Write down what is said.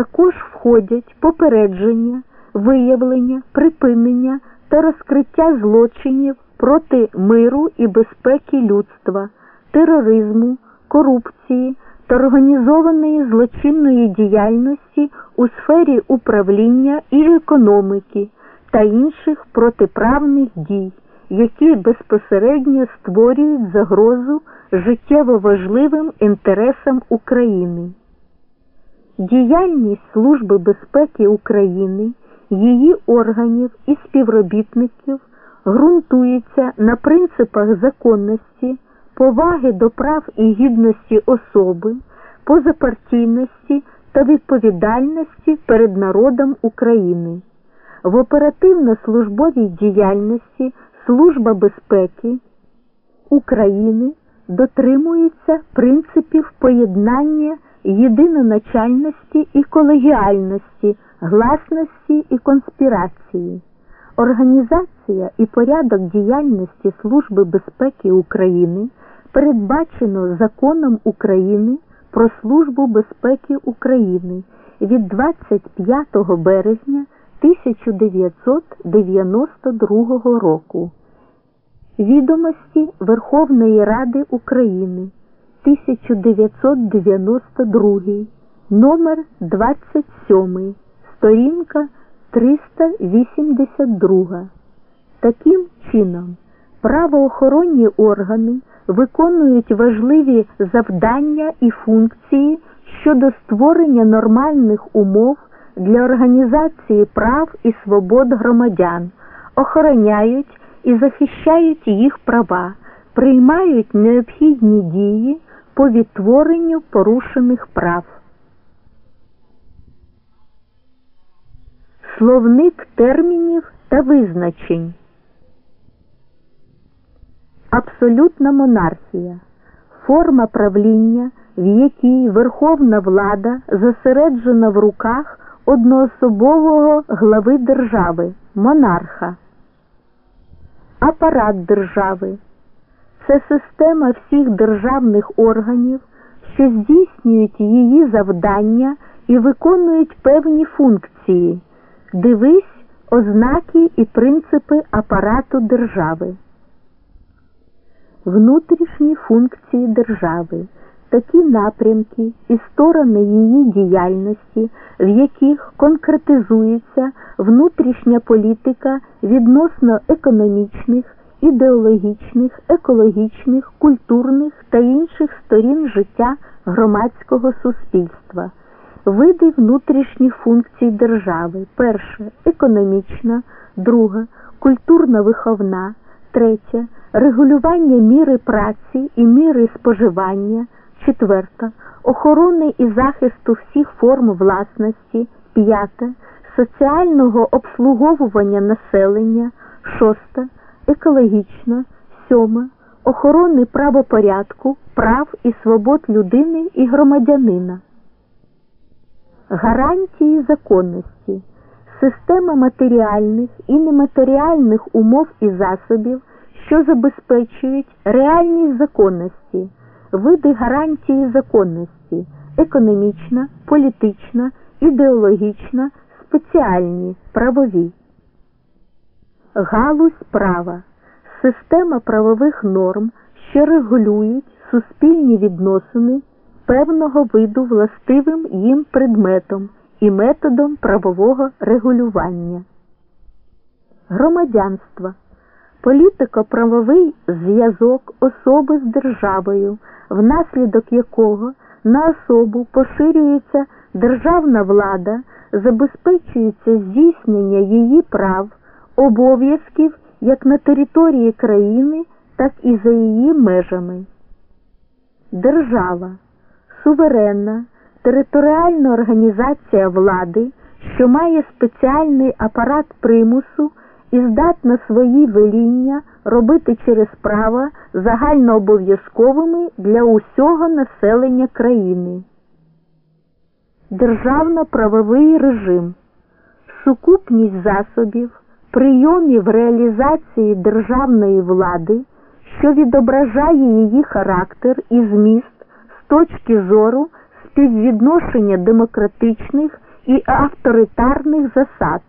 також входять попередження, виявлення, припинення та розкриття злочинів проти миру і безпеки людства, тероризму, корупції та організованої злочинної діяльності у сфері управління і економіки та інших протиправних дій, які безпосередньо створюють загрозу життєво важливим інтересам України. Діяльність Служби безпеки України, її органів і співробітників ґрунтується на принципах законності, поваги до прав і гідності особи, позапартійності та відповідальності перед народом України. В оперативно-службовій діяльності Служба безпеки України дотримується принципів поєднання єдиноначальності і колегіальності, гласності і конспірації. Організація і порядок діяльності Служби безпеки України передбачено законом України про Службу безпеки України від 25 березня 1992 року. Відомості Верховної Ради України 1992, номер 27, сторінка 382. Таким чином, правоохоронні органи виконують важливі завдання і функції щодо створення нормальних умов для організації прав і свобод громадян, охороняють і захищають їх права, приймають необхідні дії по відтворенню порушених прав. Словник термінів та визначень. Абсолютна монархія форма правління, в якій верховна влада зосереджена в руках одноособового глави держави, монарха. Апарат держави це система всіх державних органів, що здійснюють її завдання і виконують певні функції. Дивись ознаки і принципи апарату держави. Внутрішні функції держави такі напрямки і сторони її діяльності, в яких конкретизується внутрішня політика відносно економічних, ідеологічних, екологічних, культурних та інших сторін життя громадського суспільства. Види внутрішніх функцій держави. Перше економічна, друга культурно виховна, третя регулювання міри праці і міри споживання. Четверта охорони і захисту всіх форм власності, п'ята соціального обслуговування населення, шоста екологічна, сьома охорони правопорядку, прав і свобод людини і громадянина. Гарантії законності, система матеріальних і нематеріальних умов і засобів, що забезпечують реальність законності види гарантії законності економічна, політична, ідеологічна, спеціальні, правові. Галузь права система правових норм, що регулюють суспільні відносини певного виду властивим їм предметом і методом правового регулювання. Громадянство політико-правовий зв'язок особи з державою внаслідок якого на особу поширюється державна влада, забезпечується здійснення її прав, обов'язків як на території країни, так і за її межами. Держава суверенна, територіальна організація влади, що має спеціальний апарат примусу і здатна свої веління робити через права загальнообов'язковими для усього населення країни. Державно-правовий режим, сукупність засобів, прийомів реалізації державної влади, що відображає її характер і зміст з точки зору співвідношення демократичних і авторитарних засад.